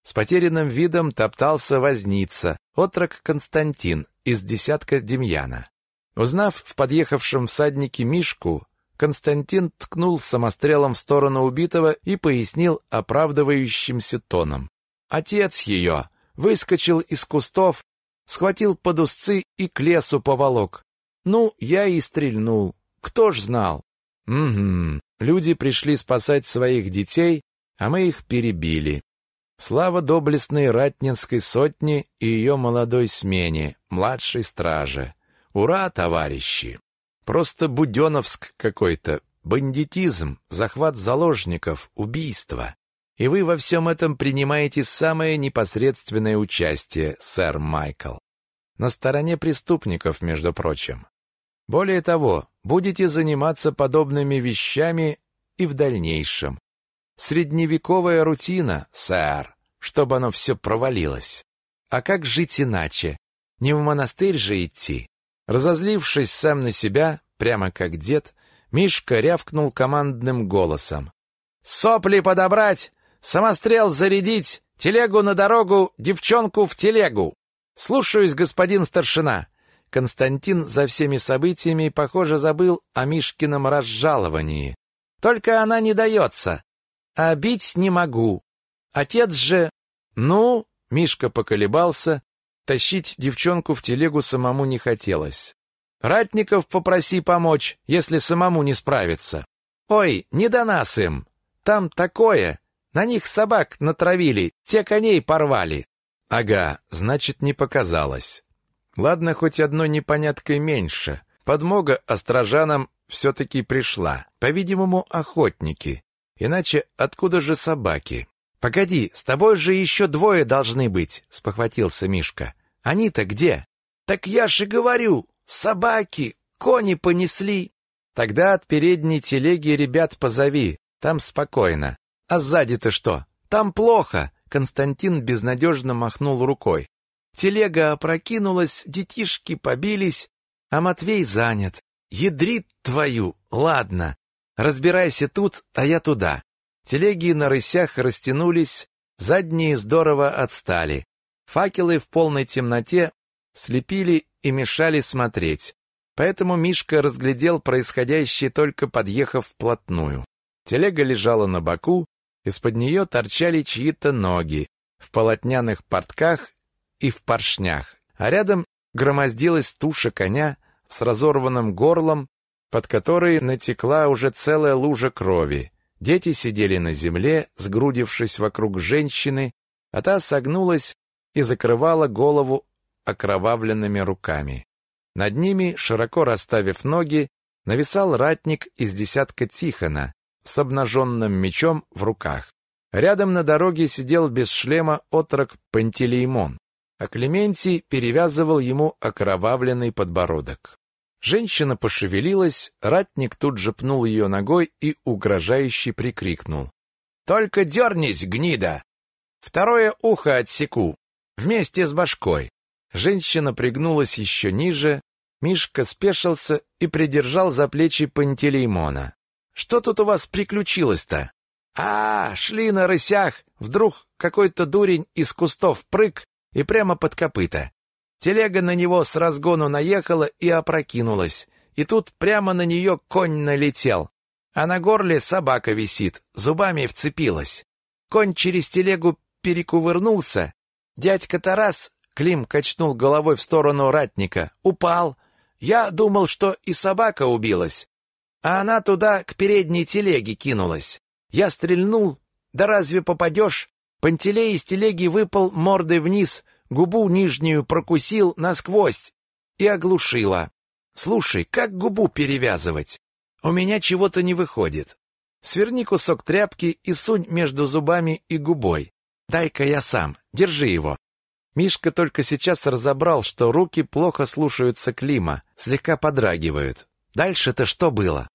с потерянным видом топтался возница, отрок Константин из десятка Демьяна. Узнав в подъехавшем всаднике Мишку, Константин ткнул самострелом в сторону убитого и пояснил оправдывающимся тоном. Отец ее выскочил из кустов, схватил под узцы и к лесу поволок. Ну, я и стрельнул. Кто ж знал? Угу. Люди пришли спасать своих детей, а мы их перебили. Слава доблестной Ратнинской сотни и ее молодой смене, младшей страже. Ура, товарищи! Просто Буденовск какой-то, бандитизм, захват заложников, убийство. И вы во всем этом принимаете самое непосредственное участие, сэр Майкл. На стороне преступников, между прочим. Более того, будете заниматься подобными вещами и в дальнейшем. Средневековая рутина, сэр, чтобы оно все провалилось. А как жить иначе? Не в монастырь же идти. Разозлившись сам на себя, прямо как дед, Мишка рявкнул командным голосом. «Сопли подобрать! Самострел зарядить! Телегу на дорогу, девчонку в телегу!» «Слушаюсь, господин старшина!» Константин за всеми событиями, похоже, забыл о Мишкином разжаловании. «Только она не дается. А бить не могу. Отец же... Ну, Мишка поколебался, тащить девчонку в телегу самому не хотелось. Ратников попроси помочь, если самому не справиться. Ой, не до нас им. Там такое. На них собак натравили, те коней порвали. Ага, значит, не показалось. Ладно, хоть одной непоняткой меньше. Подмога острожанам все-таки пришла. По-видимому, охотники. Иначе откуда же собаки? Погоди, с тобой же еще двое должны быть, спохватился Мишка. Они-то где? Так я же говорю, собаки, кони понесли. Тогда от передней телеги ребят позови, там спокойно. А сзади-то что? Там плохо. Константин безнадежно махнул рукой. Телега опрокинулась, детишки побились, а Матвей занят. Ядрит твою, ладно. Разбирайся тут, а я туда. Телеги на рысях растянулись, задние здорово отстали. Факелы в полной темноте слепили и мешали смотреть. Поэтому Мишка разглядел происходящее только подъехав вплотную. Телега лежала на боку, из-под нее торчали чьи-то ноги в полотняных портках и в поршнях, а рядом громоздилась туша коня с разорванным горлом под которой натекла уже целая лужа крови. Дети сидели на земле, сгрудившись вокруг женщины, а та согнулась и закрывала голову окровавленными руками. Над ними, широко расставив ноги, нависал ратник из десятка Тихона с обнаженным мечом в руках. Рядом на дороге сидел без шлема отрок Пантелеймон, а Клементий перевязывал ему окровавленный подбородок. Женщина пошевелилась, ратник тут же пнул ее ногой и угрожающе прикрикнул. «Только дернись, гнида! Второе ухо отсеку, вместе с башкой!» Женщина пригнулась еще ниже, Мишка спешился и придержал за плечи Пантелеймона. «Что тут у вас приключилось-то?» «А, шли на рысях, вдруг какой-то дурень из кустов прыг и прямо под копыта. Телега на него с разгону наехала и опрокинулась. И тут прямо на нее конь налетел. А на горле собака висит, зубами вцепилась. Конь через телегу перекувырнулся. Дядька Тарас, Клим качнул головой в сторону ратника, упал. Я думал, что и собака убилась. А она туда, к передней телеге, кинулась. Я стрельнул. Да разве попадешь? Пантелей из телеги выпал мордой вниз, губу нижнюю прокусил насквозь и оглушила. Слушай, как губу перевязывать? У меня чего-то не выходит. Сверни кусок тряпки и сунь между зубами и губой. Дай-ка я сам, держи его. Мишка только сейчас разобрал, что руки плохо слушаются Клима, слегка подрагивают. Дальше-то что было?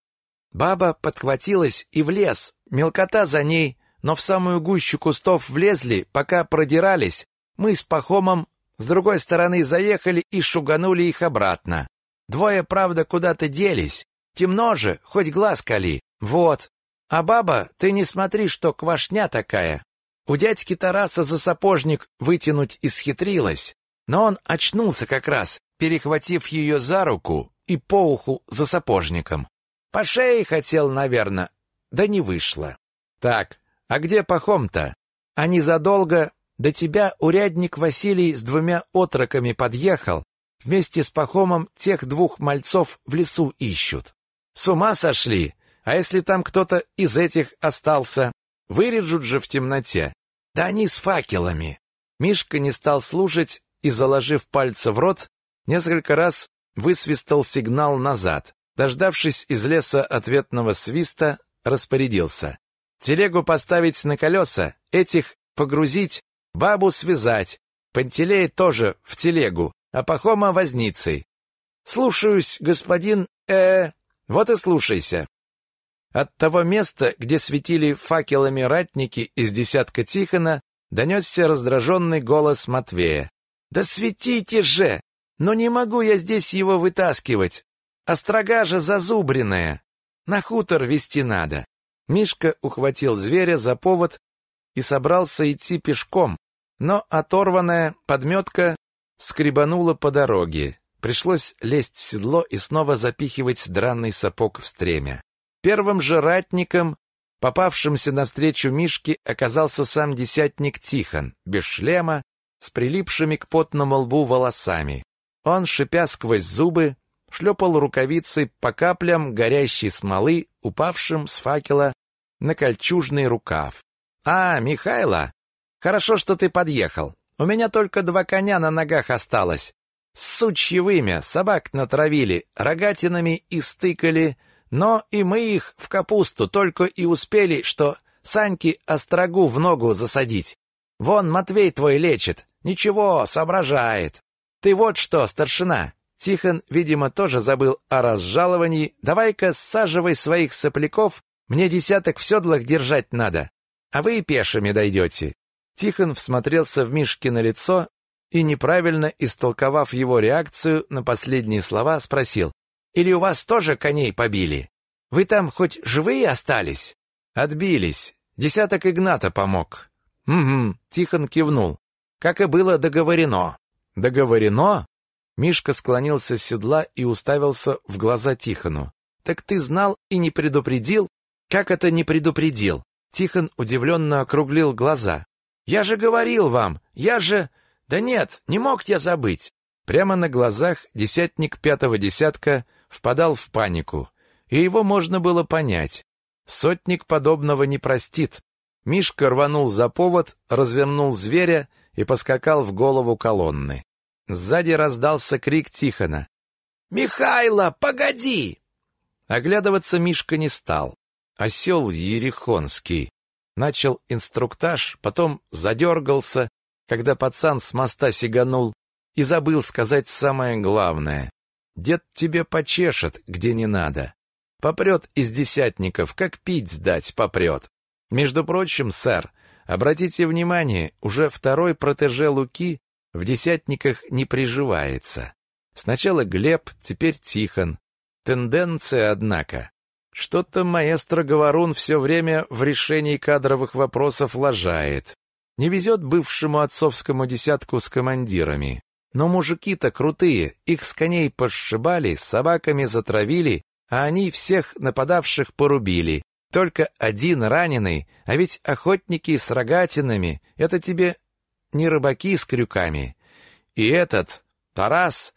Баба подхватилась и в лес, мелкота за ней, но в самую гущу кустов влезли, пока продирались, мы с Пахомом с другой стороны заехали и шуганули их обратно. Двое, правда, куда-то делись. Темно же, хоть глаз кали. Вот. А баба, ты не смотри, что квашня такая. У дядьки Тараса за сапожник вытянуть исхитрилась. Но он очнулся как раз, перехватив ее за руку и по уху за сапожником. По шее хотел, наверное, да не вышло. Так, а где Пахом-то? А незадолго до тебя урядник Василий с двумя отроками подъехал, вместе с Пахомом тех двух мальцов в лесу ищут. С ума сошли? А если там кто-то из этих остался? Вырежут же в темноте. Да они с факелами. Мишка не стал слушать и, заложив пальцы в рот, несколько раз высвистал сигнал назад. Дождавшись из леса ответного свиста, распорядился. Телегу поставить на колеса, этих погрузить, бабу связать, Пантелея тоже в телегу, а Пахома возницей. Слушаюсь, господин, э, вот и слушайся. От того места, где светили факелами ратники из десятка Тихона, донесся раздраженный голос Матвея. «Да светите же! Но не могу я здесь его вытаскивать! Острога же зазубренная! На хутор вести надо!» Мишка ухватил зверя за повод и собрался идти пешком, но оторванная подметка скребанула по дороге. Пришлось лезть в седло и снова запихивать дранный сапог в стремя. Первым же ратником, попавшимся навстречу Мишке, оказался сам десятник Тихон, без шлема, с прилипшими к потному лбу волосами. Он, шипя сквозь зубы, шлепал рукавицей по каплям горящей смолы, упавшим с факела на кольчужный рукав. «А, Михайло, хорошо, что ты подъехал. У меня только два коня на ногах осталось. Сучье вымя, собак натравили, рогатинами истыкали, но и мы их в капусту только и успели, что Саньке острогу в ногу засадить. Вон Матвей твой лечит. Ничего, соображает. Ты вот что, старшина. Тихон, видимо, тоже забыл о разжаловании. Давай-ка саживай своих сопляков. Мне десяток в седлах держать надо. А вы и пешими дойдете. Тихон всмотрелся в Мишкино лицо и, неправильно истолковав его реакцию на последние слова, спросил. Или у вас тоже коней побили? Вы там хоть живые остались? Отбились. Десяток Игната помог. Угу, Тихон кивнул. Как и было договорено. Договорено? Мишка склонился с седла и уставился в глаза Тихону. Так ты знал и не предупредил? Как это не предупредил? Тихон удивленно округлил глаза. Я же говорил вам, я же... Да нет, не мог я забыть. Прямо на глазах десятник пятого десятка впадал в панику, и его можно было понять. Сотник подобного не простит. Мишка рванул за повод, развернул зверя и поскакал в голову колонны. Сзади раздался крик Тихона. «Михайло, погоди!» Оглядываться Мишка не стал. Осел Ерехонский. Начал инструктаж, потом задергался, когда пацан с моста сиганул, и забыл сказать самое главное. Дед тебе почешет, где не надо. Попрет из десятников, как пить сдать попрет. Между прочим, сэр, обратите внимание, уже второй протеже Луки в десятниках не приживается. Сначала Глеб, теперь Тихон. Тенденция, однако. Что-то маэстро Говорун все время в решении кадровых вопросов лажает. Не везет бывшему отцовскому десятку с командирами. Но мужики-то крутые, их с коней пошибали, собаками затравили, а они всех нападавших порубили. Только один раненый, а ведь охотники с рогатинами — это тебе не рыбаки с крюками. И этот, Тарас,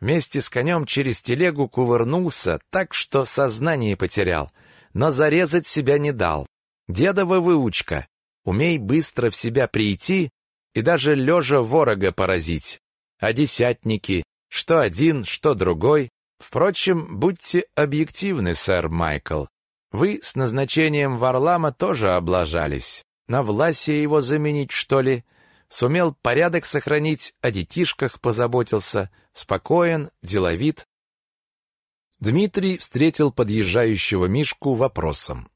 вместе с конем через телегу кувырнулся так, что сознание потерял, но зарезать себя не дал. Дедова выучка. Умей быстро в себя прийти и даже лежа ворога поразить а десятники, что один, что другой. Впрочем, будьте объективны, сэр Майкл. Вы с назначением Варлама тоже облажались. На Власе его заменить, что ли? Сумел порядок сохранить, о детишках позаботился, спокоен, деловит. Дмитрий встретил подъезжающего Мишку вопросом.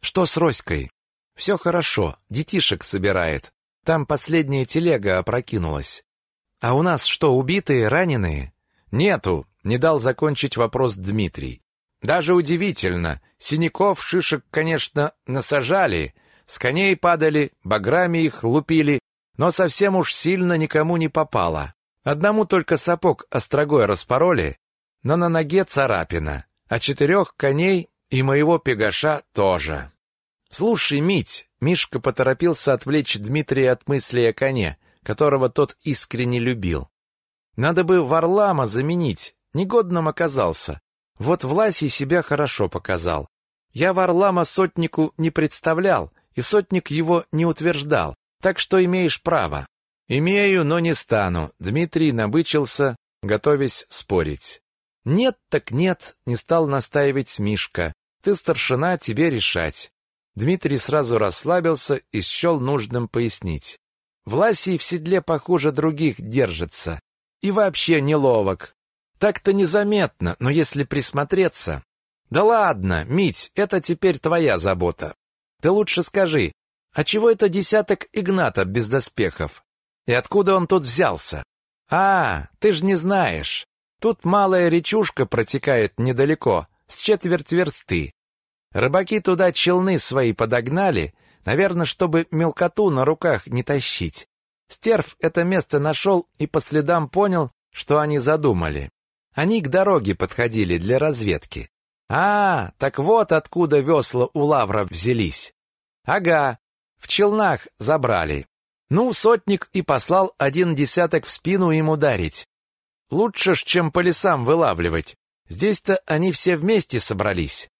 «Что с Роськой?» «Все хорошо, детишек собирает. Там последняя телега опрокинулась. А у нас что, убитые, раненые? Нету, не дал закончить вопрос Дмитрий. Даже удивительно. Синяков, шишек, конечно, насажали, с коней падали, баграми их лупили, но совсем уж сильно никому не попало. Одному только сапог острогой распороли, но на ноге царапина, а четырех коней И моего пегаша тоже. Слушай, Мить, Мишка поторопился отвлечь Дмитрия от мысли о коне, которого тот искренне любил. Надо бы Варлама заменить, негодным оказался. Вот Власий себя хорошо показал. Я Варлама сотнику не представлял, и сотник его не утверждал, так что имеешь право. Имею, но не стану. Дмитрий набычился, готовясь спорить. Нет так нет, не стал настаивать Мишка. Ты старшина, тебе решать. Дмитрий сразу расслабился и счел нужным пояснить. Власий в седле похуже других держится. И вообще неловок. Так-то незаметно, но если присмотреться... Да ладно, Мить, это теперь твоя забота. Ты лучше скажи, а чего это десяток Игната без доспехов? И откуда он тут взялся? А, ты ж не знаешь. Тут малая речушка протекает недалеко, с четверть версты. Рыбаки туда челны свои подогнали, наверное, чтобы мелкоту на руках не тащить. Стерв это место нашел и по следам понял, что они задумали. Они к дороге подходили для разведки. А, так вот откуда весла у лавра взялись. Ага, в челнах забрали. Ну, сотник и послал один десяток в спину им ударить. Лучше ж, чем по лесам вылавливать. Здесь-то они все вместе собрались.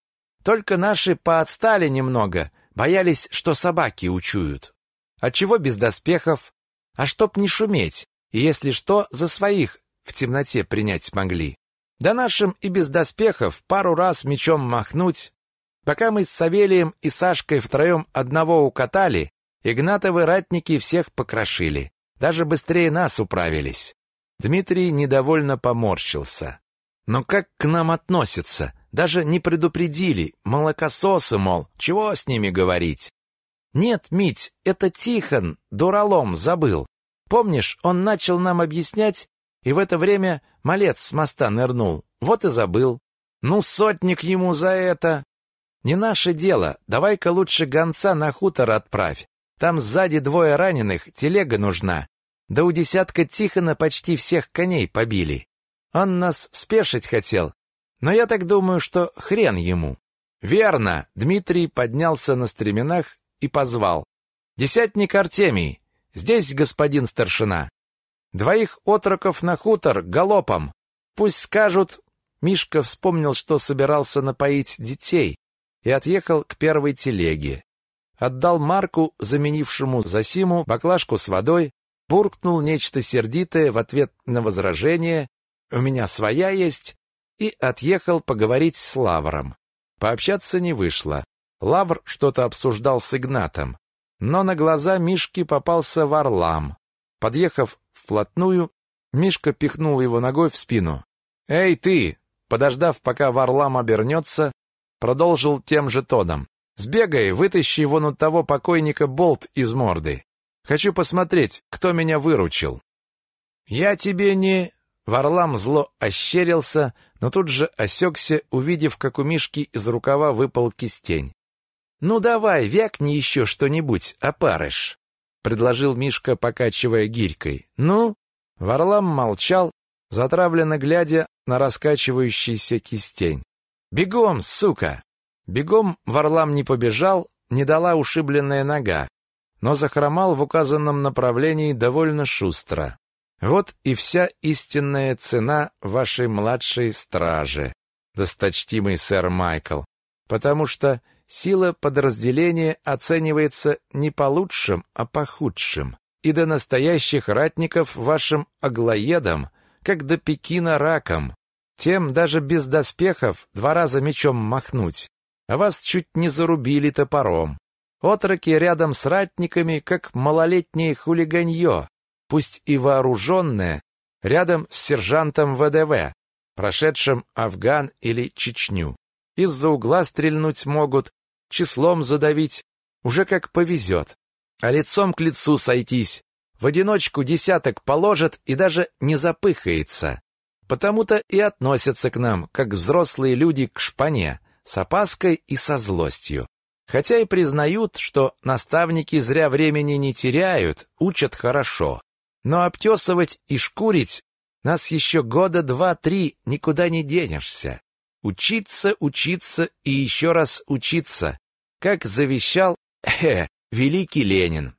Только наши поотстали немного, боялись, что собаки учуют. Отчего без доспехов? А чтоб не шуметь, и если что, за своих в темноте принять могли. Да нашим и без доспехов пару раз мечом махнуть. Пока мы с Савелием и Сашкой втроем одного укатали, Игнатовы ратники всех покрошили. Даже быстрее нас управились. Дмитрий недовольно поморщился. Но как к нам относятся? Даже не предупредили. Молокососы, мол, чего с ними говорить? Нет, Мить, это Тихон, дуралом, забыл. Помнишь, он начал нам объяснять, и в это время малец с моста нырнул. Вот и забыл. Ну, сотник ему за это. Не наше дело. Давай-ка лучше гонца на хутор отправь. Там сзади двое раненых, телега нужна. Да у десятка Тихона почти всех коней побили. Он нас спешить хотел, но я так думаю, что хрен ему. Верно, Дмитрий поднялся на стременах и позвал. Десятник Артемий, здесь господин старшина. Двоих отроков на хутор галопом. Пусть скажут. Мишка вспомнил, что собирался напоить детей, и отъехал к первой телеге. Отдал Марку, заменившему Засиму, баклажку с водой, буркнул нечто сердитое в ответ на возражение «У меня своя есть», и отъехал поговорить с Лавром. Пообщаться не вышло. Лавр что-то обсуждал с Игнатом, но на глаза Мишки попался Варлам. Подъехав вплотную, Мишка пихнул его ногой в спину. «Эй, ты!» Подождав, пока Варлам обернется, продолжил тем же тоном. «Сбегай, вытащи вон у того покойника болт из морды. Хочу посмотреть, кто меня выручил». «Я тебе не...» Варлам зло ощерился, но тут же осекся, увидев, как у Мишки из рукава выпал кистень. «Ну давай, вякни еще что-нибудь, опарыш», — предложил Мишка, покачивая гирькой. «Ну?» Варлам молчал, затравленно глядя на раскачивающийся кистень. «Бегом, сука!» Бегом Варлам не побежал, не дала ушибленная нога, но захромал в указанном направлении довольно шустро. Вот и вся истинная цена вашей младшей стражи, досточтимый сэр Майкл, потому что сила подразделения оценивается не по лучшим, а по худшим. И до настоящих ратников вашим аглоедам, как до Пекина раком. Тем даже без доспехов два раза мечом махнуть, а вас чуть не зарубили топором. Отроки рядом с ратниками, как малолетнее хулиганье, пусть и вооруженное, рядом с сержантом ВДВ, прошедшим Афган или Чечню. Из-за угла стрельнуть могут, числом задавить, уже как повезет. А лицом к лицу сойтись. В одиночку десяток положат и даже не запыхается. Потому-то и относятся к нам, как взрослые люди к шпане, с опаской и со злостью. Хотя и признают, что наставники зря времени не теряют, учат хорошо. Но обтесывать и шкурить нас еще года два-три никуда не денешься. Учиться, учиться и еще раз учиться, как завещал э, великий Ленин.